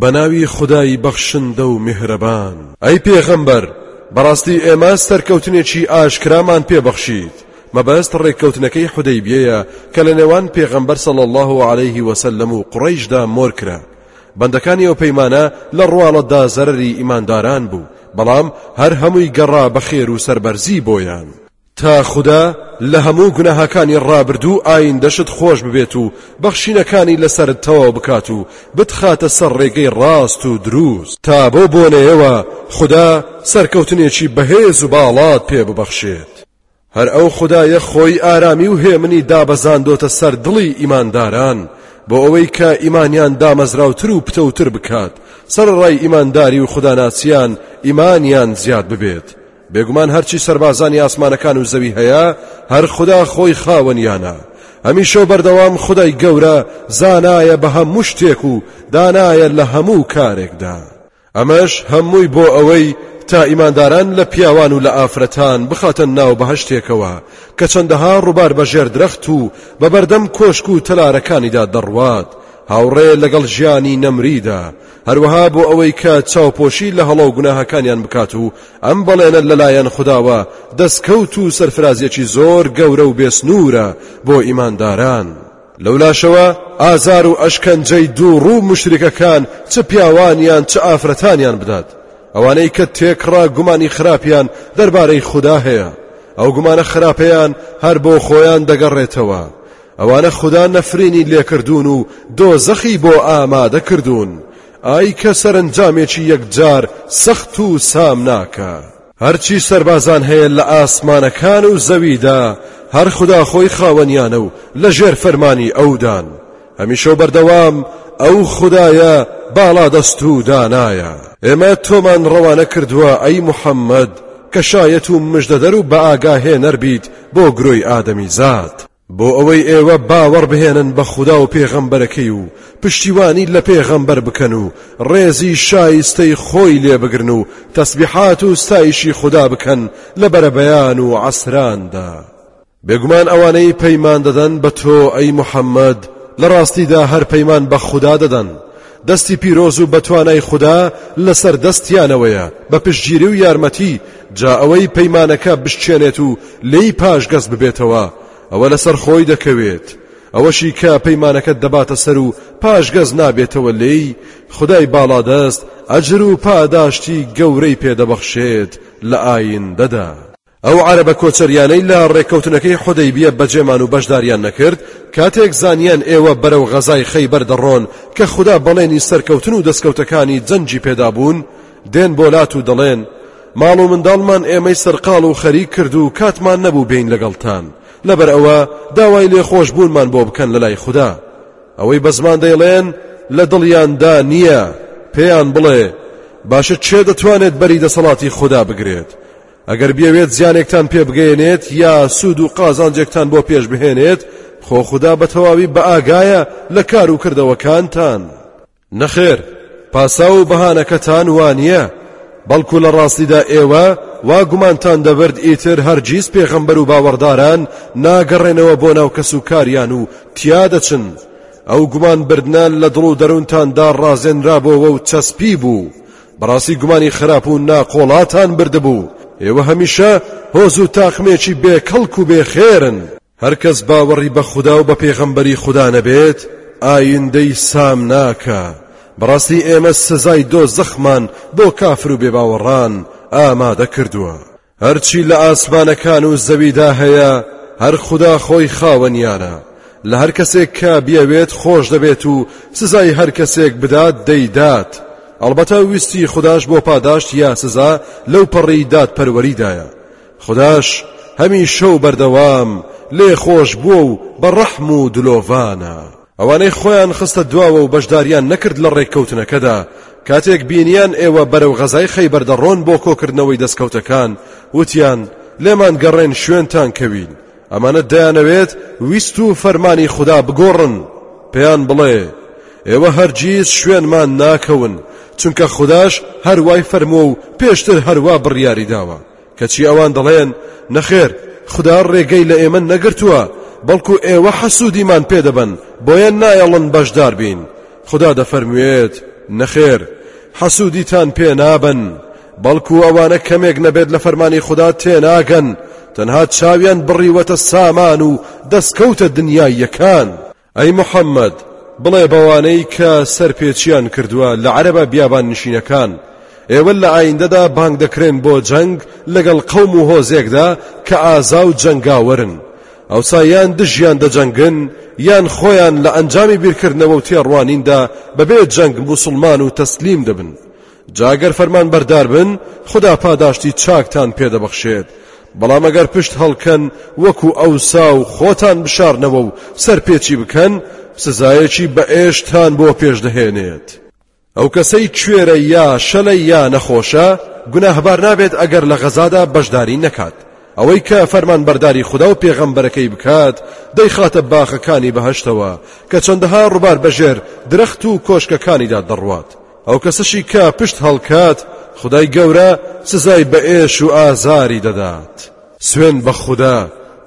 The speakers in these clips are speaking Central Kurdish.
بەناوی خودای بەخشندە و میهرەبان. ئەی پێغەمبەر بەڕاستی ئێمە سەرکەوتنێکی ئاشکرامان پێ بەخشیت، مەبەست ڕێککەوتنەکەی حودەیبیەیە کە لە نێوان پێغەمبەر صلی اللە علیه وسلم و قوڕەیشدا مۆرکرا، بەندەکانی ئەو پەیمانە لە ڕواڵەتدا زەرەری ئیمانداران بوو، بەڵام هەر هەمووی گەڕا بە خێر و سەربەرزی بۆیان. تا خودا لە هەموو گوناهەکانی ڕابردوو و ئایندەشت خۆش ببێت و بەخشینەکانی لەسەرت تەواو بکات و بتخاتە سەر ڕێگەی ڕاست و دروست تا بەو بۆنەیەوە خودا سەرکەوتنێکی بەهێز و باڵات پێ ببەخشێت هەر ئەو خودایە خۆی ئارامی و هێمنی دابەزاندۆتە سەر دڵی ئیمانداران بۆ ئەوەی کە ئیمانیان دامەزراوتر و پتەوتر بکات سەرەڕای ئیمانداری و خوداناسیان ئیمانیان زیاد ببێت بێگومان هەرچی سەربازانی ئاسمانەکان و زەوی هەیە هەر خودا خۆی خاوەنیانە هەمیشە و بەردەوام خدای گەورە زانایە بە هەموو شتێک و دانایە لە هەموو کارێکدا ئەمەش هەمووی بۆ ئەوەی تا ئیمانداران لە پیاوان و لە ئافرەتان بخاتە ناو بەهشتێکەوە کە چەندەها ڕووبار بەژێر درەخت و بە بەردەم کۆشک و تەلارەکانیدا دەڕوات هاوڕێ لەگەڵ ژیانی نەمریدا هەروەها بۆ ئەوەی کە چاوپۆشی لە هەڵە و گوناهەکانیان بکات و ئەم بەڵێنە لەلایەن خداوە دەستکەوت و سەرفرازیەکی زۆر گەورە و بێسنوورە بۆ ئیمانداران لەولاشەوە ئازار و ئەشکەنجەی دوو ڕوو مشرکەکان چ پیاوانیان چ ئافرەتانیان بدات ئەوانەی کە تێکڕا گومانی خراپیان دەربارەی خدا هەیە ئەو گومانە خراپەیان هەر بۆ خۆیان دەگەڕێتەوە ئەوانە خودا نەفرینی لێکردوون و دۆزەخی بۆ ئامادە کردوون، ئای کە سەرەنجامێکی یەکجار سەخت و سامناکە. هەرچی سەربازان هەیە لە ئاسمانەکان و زەویدا، هەر خودا خۆی خاوەنیانە و لەژێر فەرمانی ئەودان، هەمیشە و بەردەوام ئەو خودایە باڵادەست و دانایە. ئێمە تۆمان ڕەوانە کردووە ئەی محەممەد، کە شایەت و مژدەدەر و بەئاگاهێنەر بیت بۆ گرۆی ئادەمیزاد. بۆ ئەوەی ئێوە باوەڕ بهێنن بە خودا و پێغەمبەرەکەی و پشتیوانی لە پێغەمبەر بکەن و ڕێزی شایستەی خۆی لێ بگرن و تەسبیحات و ستایشی خودا بکەن لە بەرەبەیان و عەسراندا بێگومان ئەوانەی پەیمان دەدەن بە تۆ ئەی محەممەد لە ڕاستیدا هەر پەیمان بە خودا دەدەن دەستی پیرۆز و بەتوانای خودا لەسەر دەستیانەوەیە بە پشتگیری و یارمەتی جا ئەوەی پەیمانەکە بشکێنێت و لێی پاشگەز ببێتەوە ئەوە لەسەر خۆی دەکەوێت ئەوەشی کە پەیمانەکە دەباتە سەر و پاشگەز نابێتەوە لێی خدای باڵادەست ئەجر و پاداشتی گەورەی پێدەبەخشێت لە ئایندەدا. ئەو عەرەبە کۆچەریانەی لە ڕێککەوتنەکەی حودەیبیە بەجێمان و بەشداریان نەکرد کاتێک زانیان ئێوە بەرەو غەزای خەیبەر دەڕۆن کە خودا بەڵێنی سەرکەوتن و دەستکەوتەکانی جەنگی پێدابوون دێن بۆ لات و دەڵێن ماڵ و منداڵمان ئێمەی سەرقاڵ و خەریک کرد و کاتمان نەبوو بین لەگەڵتان لەبەر ئەوە داوای لێخۆش بوونمان بۆ بکەن لەلای خوددا ئەوەی بەزمان دەیڵێن لە دڵیاندا نییە پێیان بڵێ باشە چێ دەتوانێت بەری دەسەڵاتی خوددا بگرێت ئەگەر بیەوێت زیانێکتان پێ بگەیەنێت یا سوود و قازانجێکتان بۆ پێش بهێنێت خۆ خوددا بە تەواوی بە ئاگایە لە کار و کردەوەکانتان نەخێر پاسا و بەهانەکەتان وانە بەڵکو لە ڕاستیدا ئێوە وا گومانتان دەبرد ئیتر هەرگیز پێغەمبەر و باوەڕداران ناگەڕێنەوە بۆ ناو کەس و کاریان و تیا دەچن ئەو گومان بردنە لە دڵ و دەروونتاندا ڕازێنرابەوە و چەسپی بوو بەڕاستی گومانی خراپ و ناقۆڵاتان بردبوو، ئێوە هەمیشە هۆز و تاقمێکی بێ کەڵک و بێ خێرن. هەر کەس باوەڕی بە خودا و بە پێغەمبەری خودا نەبێت، ئایندەی سام ناکا. بەڕاستی ئێمە سزای دۆزەخمان بۆ کافر و بێباوەڕان ئامادە کردووە. هەرچی لە ئاسمانەکان و زەویدا هەیە هەر خودا خۆی خاوەنیانە لە هەر کەسێک کە بیەوێت خۆش دەبێت و سزای هەر کەسێک بدات دەیدات ئەڵبەتە ویستی خودداش بۆ پاداشت یا سزا لەو پەڕی داد پەروەریدایە خودداش هەمی شەو بەردەوام لێ خۆش بووە و بە ڕەحم و دلۆڤانە. ئەوانەی خۆیان خستە دواوە و بەشداریان نەکرد لە ڕێککەوتنەکەدا، کاتێک بینیان ئێوە بەرەو غەزای خەیبەر دەڕۆن بۆ کۆکردنەوەی دەستکەوتەکان، وتیان، لێمان گەڕێن شوێنتان کەوین، ئەمانە دەیانەوێت ویست و فەرمانی خودا بگۆڕن، پێیان بڵێ، ئێوە هەرگیز شوێنمان ناکەون، چونکە خوداش هەر وای فەرمووە و پێشتر هەروا بڕیاری داوە، کەچی ئەوان دەڵێن نەخێر خودا ڕێگەی لە ئێمە نەگرتووە بەڵکو ئێوە حەسوودیمان پێدەبن بۆیە نایەڵن بەشدار بین خدا دەفەرموێت نەخێر حەسوودیتان پێ نابن بەڵکو ئەوانە کەمێک نەبێت لە فەرمانی خدا تێناگەن تەنها چاویان بڕیوەتە سامان و دەستکەوتە دنیاییەکان ئەی محەممەد، بڵێ بەوانەی کە سەرپێچییان کردووە لە عەرەبە بیاباننشینەکان، ئێوە لە ئایندەدا بانگ دەکرێن بۆ جەنگ لەگەڵ قەوم و هۆزێکدا کە ئازا و جەنگاوەرن، ئەوسا یان دژیان دەجەنگن، یان خۆیان لە ئەنجامی بیرکردنەوە و تێڕوانیندا بەبێ جەنگ موسڵمان و تەسلیم دەبن. جا گەر فەرمانبەردار بن خودا پاداشتی چاکتان پێ دەبەخشێت، بەڵام ئەگەر پشت هەڵکەن وەکو ئەوسا و خۆتان بشارنەوە و سەرپێچی بکەن سزایەکی بەئێشتان بۆ پێش دەهێنێت. ئەو کەسەی کوێرە یا شەلە یا نەخۆشە گوناهبار نابێت ئەگەر لە غەزادا بەشداری نەکات، ئەوەی کە فەرمانبەرداری خودا و پێغەمبەرەکەی بکات دەیخاتە باخەکانی بەهەشتەوە کە چەندەها ڕوبار بەژێر درەخت و کۆشکەکانیدا دەڕوات، ئەو کەسەشی کە پشت هەڵکات خودای گەورە سزای بە ئێش و ئازاری دەدات سوێن بە خودا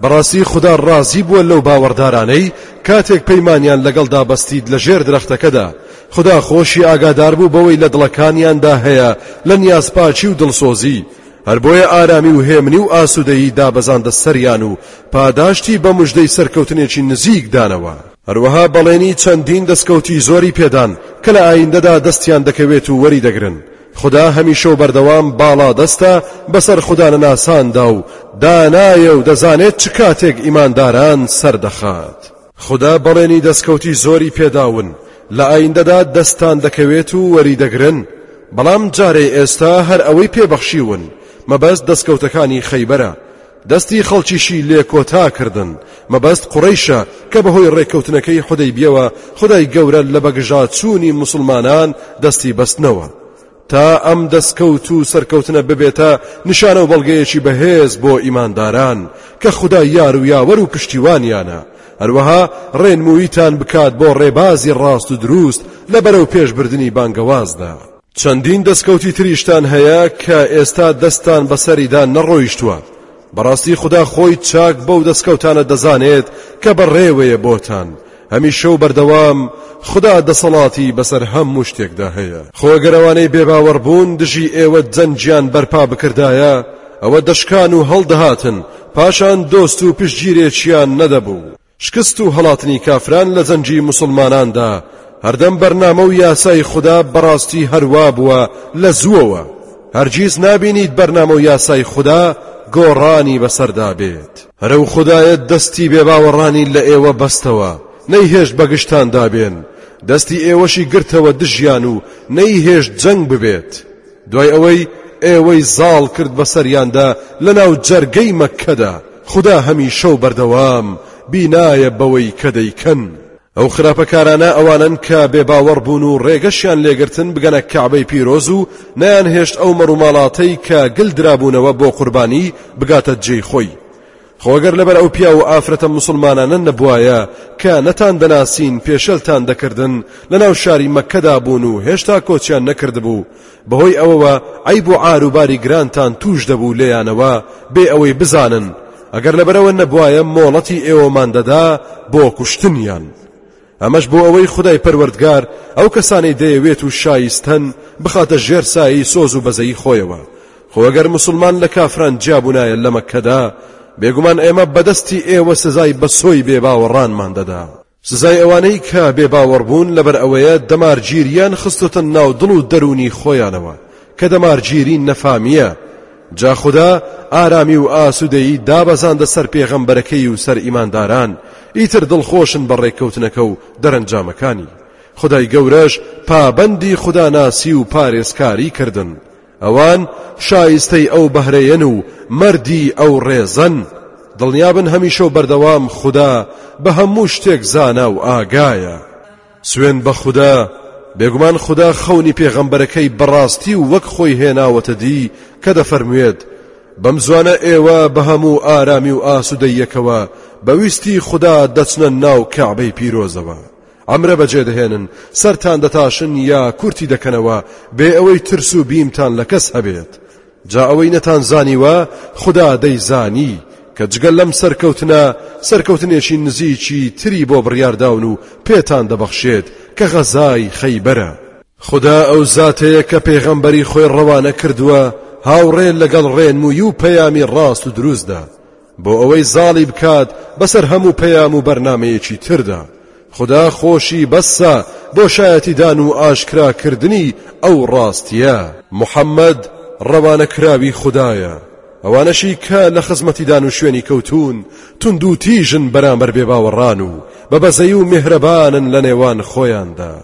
بەڕاستی خودا ڕازی بووە لەو باوەڕدارانەی کاتێک پەیمانیان لەگەڵدا بەستیت لە ژێر درەختەکەدا خودا خۆشی ئاگادار بوو بەوەی لە دڵەکانیاندا هەیە لە نیازپاچی و دڵسۆزی هەر بۆیە ئارامی و هێمنی و ئاسوودەیی دابەزاندە سەریان و پاداشتی بە مژدەی سەرکەوتنێکی نزیک دانەوە هەروەها بەڵێنی چەندین دەستکەوتی زۆری پێدان کە لە ئایندەدا دەستیان دەکەوێت و وەری دەگرن. خودا هەمیشە و بەردەوام باڵادەستە بەسەر خودانەناساندا و دانایە و دەزانێت چ کاتێک ئیمانداران سەردەخات. خودا بەڵێنی دەستکەوتی زۆری پێداون لە ئایندەدا دەستان دەکەوێت و وەری دەگرن، بەڵام جارێ ئێستا هەر ئەوەی پێبەخشیون مەبەست دەستکەوتەکانی خەیبەرە، دەستی خەڵکیشی لێ کۆتا کردن، مەبەست قوڕەیشە کە بەهۆی ڕێککەوتنەکەی حودەیبیەوە خودای گەورە لە بەگژاچوونی موسڵمانان دەستی بەستنەوە، تا ئەم دەسکەوت و سەرکەوتنە ببێتە نیشانە و بەڵگەیەکی بەهێز بۆ ئیمانداران کە خودا یار و یاوەر و پشتیوانیانە، هەروەها ڕێنموویتان بکات بۆ ڕێبازی ڕاست و دروست لە بەرەوپێشبردنی بانگەوازدا. چەندین دەستکەوتی تریشتان هەیە کە ئێستا دەستان بەسەریدا نەڕۆیشتووە بەڕاستی خدا خۆی چاک بەو دەستکەوتانە دەزانێت کە بەڕێوەیە بۆتان هەمیشە و بەردەوام خدا دەسەڵاتی بەسەر هەموو شتێکدا هەیە خۆگەرەوانەی بێباوەڕ بوون دژی ئێوە جەنجیان بەرپا بکردایە ئەوە دەشکان و هەڵدەهاتن پاشان دۆست و پشتگیرێکیان نەدەبوو شکست و هەڵاتنی کافران لە جەنگی موسڵماناندا هەردەم بەرنامە و یاسای خودا بەڕاستی هەر وابووە لە زووەوە هەرگیز نابینیت بەرنامە و یاسای خودا گۆڕانی بەسەردا بێت هەر ئەو خودایە دەستی بێباوەڕانی لە ئێوە بەستەوە نەیهێشت بەگژتاندا بێن دەستی ئێوەشی گرتەوە دژیان و نەیهێشت جەنگ ببێت دوای ئەوەی ئێوەی زاڵ کرد بەسەریاندا لەناو جەرگەی مەککەدا، خودا هەمیشە و بەردەوام بینایە بەوەی کە دەیکەن. ئەو خراپەکارانە ئەوانەن کە بێباوەڕ بوون و ڕێگەشیان لێگرتن بگەنە کەعبەی پیرۆز و نەیانهێشت ئەو مەڕوماڵاتەی کە گل درابوونەوە بۆ قوربانی بگاتە جێی خۆی، خۆ گەر لەبەر ئەو پیاو و ئافرەتە موسڵمانانە نەبوایە کە نەتان دەناسین پێشێلتان دەکردن لەناو شاری مەککەدا بوون و هێشتا کۆچیان نەکردبوو بەهۆی ئەوەوە عەیب و عار و باری گرانتان توش دەبوو لێیانەوە بێ ئەوەی بزانن ئەگەر لەبەرەوە نەبوایە مۆڵەتی ئێوەمان دەدا بۆ کوشتنیان ئەمەش بۆ ئەوەی خودای پەروەردگار ئەو کەسانەی دەیەوێت و شایستەن بخاتە ژێر سایەی سۆز و بەزەیی خۆیەوە خۆ ئەگەر مسلمان لە کافران جیابوونایە لە مەککەدا بێگومان ئێمە بەدەستی ئێوە سزای بە سۆی بێباوەڕانمان دەدا سزای ئەوانەی کە بێباوەڕ بوون لەبەر ئەوەیە دەمارگیریان خستۆتە ناو دڵ و دەروونی خۆیانەوە کە دەمارگیری نەفامییە جا خودا ئارامی و ئاسوودەیی دابەزاندە سەر پێغەمبەرەکەی و سەر ئیمانداران ئیتر دڵخۆشن بە ڕێککەوتنەکە و دەرەنجامەکانی خدای گەورەش پابەندی خوداناسی و پارێزکاری کردن ئەوان شایستەی ئەو بەهرەیەن و مەردی ئەو ڕێزەن دڵنیابن هەمیشە و بەردەوام خوددا بە هەموو شتێک زانا و ئاگایە. سوێن بە خودا، بێگومان خودا خەونی پێغەمبەرەکەی بەڕاستی و وەک خۆی هێناوەتە دی کە دەفەرموێت، بەم زوانە ئێوە بە هەموو ئارامی و ئاسوودەییەکەوە بە ویستی خودا دەچنە ناو کەعبەی پیرۆزەوە. عەمرە بەجێ دەهێنن، سەرتان دەتاشن یا کورتی دەکەنەوە بێ ئەوەی ترس و بیمتان لە کەس هەبێت. جا ئەوەی نەتان زانیوە خودا دەیزانی کە جگە لەم سەرکەوتنە سەرکەوتنێکی نزیکی تری بۆ بڕیارداون و پێتان دەبەخشێت کە غەزای خەیبەرە خودا ئەو زاتەیە کە پێغەمبەری خۆی ڕەوانە کردووە هاوڕێ لەگەڵ ڕێنمووی و پەیامی ڕاست و دروستدا بۆ ئەوەی زاڵی بکات بەسەر هەموو پەیام و بەرنامەیەکی تردا خدا خۆشی بەسە بۆ شایەتیدان و ئاشکراکردنی ئەو ڕاستیە محەممەد ڕەوانە کراوی خوددایە ئەوانەشی کە لە خزمەتیدان و شوێنی کەوتون توندو تیژن بەرامبەر بێباوەڕان و بە بەزەی و مهرەبانن لە نێوان خۆیاندا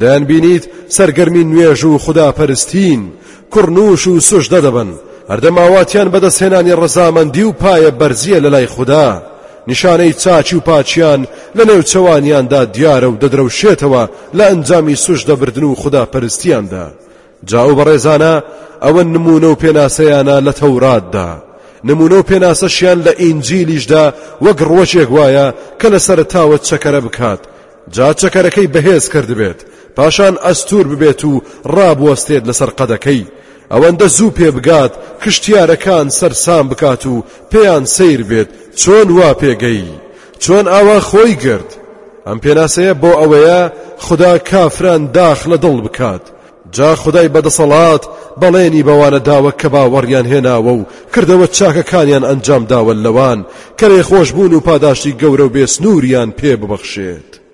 دەیانبینیت سەرگەرمی نوێژ و خوداپەرستین کوڕنووش و سوژدە دەبن هەردەم ئاواتیان بەدەستهێنانی ڕەزامەندی و پایە بەرزیە لە لای خوددا نیشانەی چاچی و پاچیان لە نێوچەوانیاندا دیارە و دەدرەوشێتەوە لە ئەنجامی سوژدەبردن و خوداپەرستیاندا جا ئەو بەڕێزانە ئەوە نمونە و پێناسەیانە لە تەوراتدا نمونە و پێناسەشیان لە ئینجیلیشدا وەک ڕۆژێک وایە کە لە سەرتاوە چەکەرە بکات جا چەکەرەکەی بەهێز کردبێت پاشان ئەستوور ببێت و ڕابوەستێت لەسەر قەدەکەی ئەوەندە زوو پێ بگات کشتیارەکان سەرسام بکات و پێیان سیر بێت چۆن وا پێگەی چۆن ئاوا خۆی گرت ئەم پێناسەیە بۆ ئەوەیە خدا کافران داخ لە دڵ بکات جا خدای بەدەسەڵات بەڵێنی بەوانە داوە کە باوەڕیان هێناوە و کردەوە چاکەکانیان ئەنجام داوە لەوان کە لێخۆشبوون و پاداشتی گەورە و بێسنووریان پێ ببەخشێت